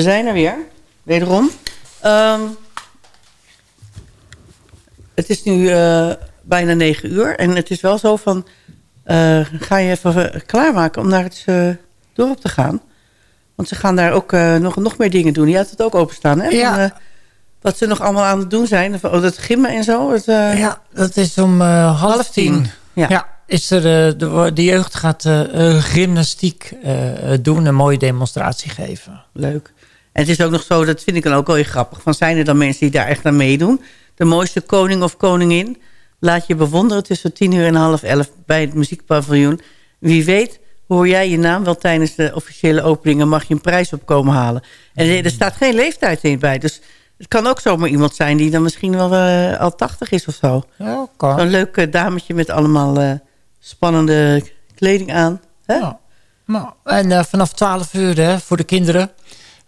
Zijn er weer, wederom. Ehm, het is nu eh, bijna negen uur. En het is wel zo van... eh, ga je even eh, klaarmaken om naar het eh, dorp te gaan. Want ze gaan daar ook nog, nog meer dingen doen. Je had het ook openstaan, hè? Ja. Van, wat ze nog allemaal aan het doen zijn. Oh, dat gimmen en zo. Het, Ja, dat is om half, Half tien. tien, ja. is er, de, de jeugd gaat gymnastiek doen. Een mooie demonstratie geven. Leuk. En het is ook nog zo, dat vind ik dan ook wel heel grappig. Van zijn er dan mensen die daar echt aan meedoen? De mooiste koning of koningin laat je bewonderen tussen tien uur en half elf bij het muziekpaviljoen. Wie weet hoor jij je naam wel tijdens de officiële opening en mag je een prijs opkomen halen. En er- er staat geen leeftijd in bij. Dus het kan ook zomaar iemand zijn die dan misschien wel eh, al tachtig is of zo. Ja, kan. Zo'n leuk eh, dametje met allemaal eh, spannende kleding aan. Hè? Ja. Nou, en eh, vanaf 12 uur hè, voor de kinderen.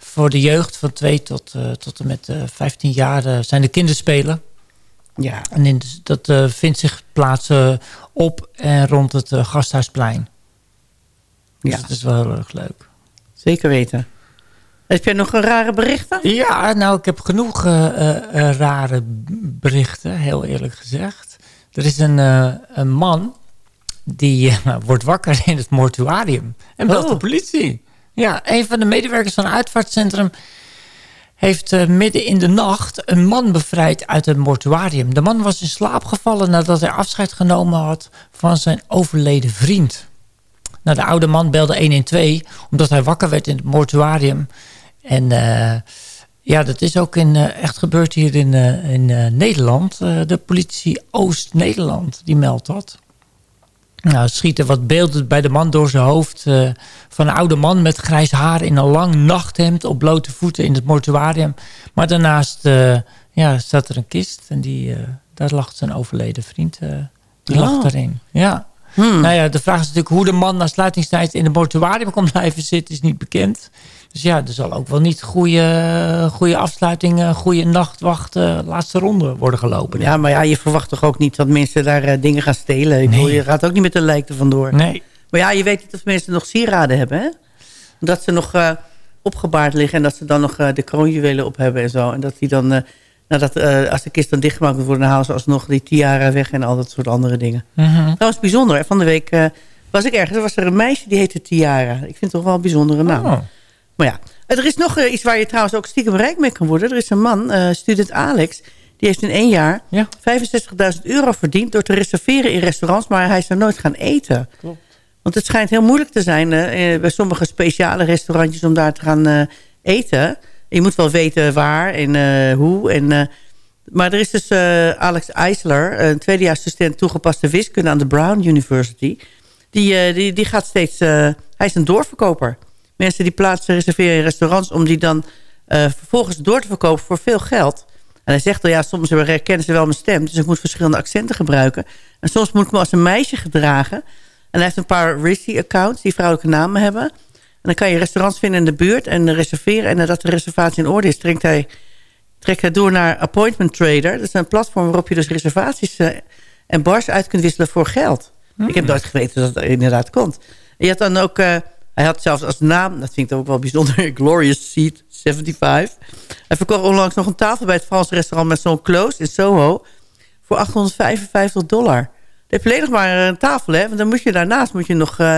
Voor de jeugd van 2 tot, eh, tot en met eh 15 jaar eh, zijn de kinderspelen. Ja. En in, dat eh, vindt zich plaats eh, op en rond het eh, Gasthuisplein. Dus Ja. dat is wel heel erg leuk. Zeker weten. Heb jij nog een rare berichten? Ja, nou, ik heb genoeg eh, eh, eh, rare berichten, heel eerlijk gezegd. Er is een, eh, een man die eh, wordt wakker in het mortuarium en belt Oh. de politie. Ja, een van de medewerkers van het uitvaartcentrum heeft eh, midden in de nacht een man bevrijd uit het mortuarium. De man was in slaap gevallen nadat hij afscheid genomen had van zijn overleden vriend. Nou, de oude man belde 112 omdat hij wakker werd in het mortuarium. En eh, ja, dat is ook in, eh, echt gebeurd hier in, in Nederland. De politie Oost-Nederland, die meldt dat. Nou, er schieten wat beelden bij de man door zijn hoofd. eh, van een oude man met grijs haar in een lang nachthemd op blote voeten in het mortuarium. Maar daarnaast eh, ja, staat er een kist en die, eh, daar lag zijn overleden vriend. die Oh. lag erin. Ja. Nou ja, de vraag is natuurlijk hoe de man na sluitingstijd in de mortuarium kon blijven zitten, is niet bekend. Dus ja, er zal ook wel niet goede, goede afsluiting, eh, goede nachtwacht, eh, laatste ronde worden gelopen. Ja, maar ja, je verwacht toch ook niet dat mensen daar eh, dingen gaan stelen. Ik bedoel, je gaat ook niet met een lijk er vandoor. Nee. Maar ja, je weet niet of mensen nog sieraden hebben, hè? Dat ze nog opgebaard liggen en dat ze dan nog eh, de kroonjuwelen op hebben en zo. En dat die dan, nadat, eh, als de kist dan dichtgemaakt moet worden, dan halen ze alsnog die tiara weg en al dat soort andere dingen. Mhm. Dat was bijzonder. hè. Van de week was ik ergens, er was er een meisje die heette Tiara. Ik vind het toch wel een bijzondere naam. Oh. Maar ja, er is nog eh, iets waar je trouwens ook stiekem rijk mee kan worden. Er is een man, eh, student Alex, die heeft in één jaar 65.000 euro verdiend... door te reserveren in restaurants, maar hij is er nooit gaan eten. Want het schijnt heel moeilijk te zijn eh, bij sommige speciale restaurantjes... om daar te gaan eten. Je moet wel weten waar en hoe. En, maar er is dus Alex Eisler, een tweedejaarsstudent toegepaste wiskunde... aan de Brown University. Die, die, die gaat steeds... hij is een doorverkoper. Mensen die plaatsen reserveren in restaurants... om die dan eh, vervolgens door te verkopen voor veel geld. En hij zegt al, ja, soms herkennen ze wel mijn stem... dus ik moet verschillende accenten gebruiken. En soms moet ik me als een meisje gedragen. En hij heeft een paar Rissi-accounts die vrouwelijke namen hebben. En dan kan je restaurants vinden in de buurt en reserveren. En nadat de reservatie in orde is, trekt hij, trekt hij door naar Appointment Trader. Dat is een platform waarop je dus reservaties eh, en bars uit kunt wisselen voor geld. Ik heb nooit geweten dat dat inderdaad komt. En je had dan ook... eh, hij had zelfs als naam, dat vind ik ook wel bijzonder... Glorious Seat 75. Hij verkocht onlangs nog een tafel bij het Franse restaurant... met zo'n Close in Soho... voor 855 dollar. Dan heb je maar een tafel, hè? Want dan moet je daarnaast moet je nog, eh,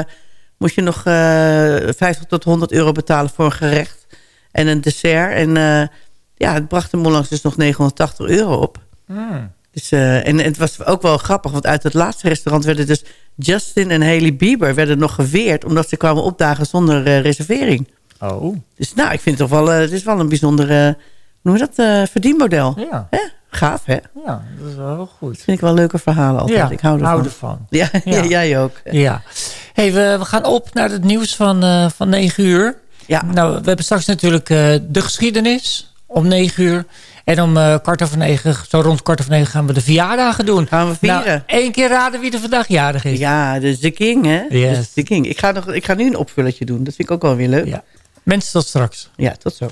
moet je nog eh 50 tot 100 euro betalen voor een gerecht. En een dessert. En eh, ja, het bracht hem onlangs dus nog 980 euro op. Hmm. Dus, eh, en het was ook wel grappig, want uit het laatste restaurant werden dus Justin en Haley Bieber werden nog geweerd, omdat ze kwamen opdagen zonder eh, reservering. Oh. Dus nou, ik vind het toch wel, eh, het is wel een bijzonder, hoe noem je dat, verdienmodel. Ja. Hè? Gaaf, hè? Ja, dat is wel goed. Vind ik wel leuke verhalen altijd. Ja, ik hou ervan. hou ervan. Ja, Ja. jij ook. Ja. Hey, we, we gaan op naar het nieuws van, van 9 uur. Ja. Nou, we hebben straks natuurlijk de geschiedenis om 9 uur. En om eh, kwart over negen, zo rond kwart over negen gaan we de verjaardagen doen. Gaan we vieren. Nou, één keer raden wie er vandaag jarig is. Ja, dus de king, hè? Yes. Dus de king. Ik ga, nog, ik ga nu een opvulletje doen. Dat vind ik ook wel weer leuk. Ja. Mensen, tot straks. Ja, tot zo.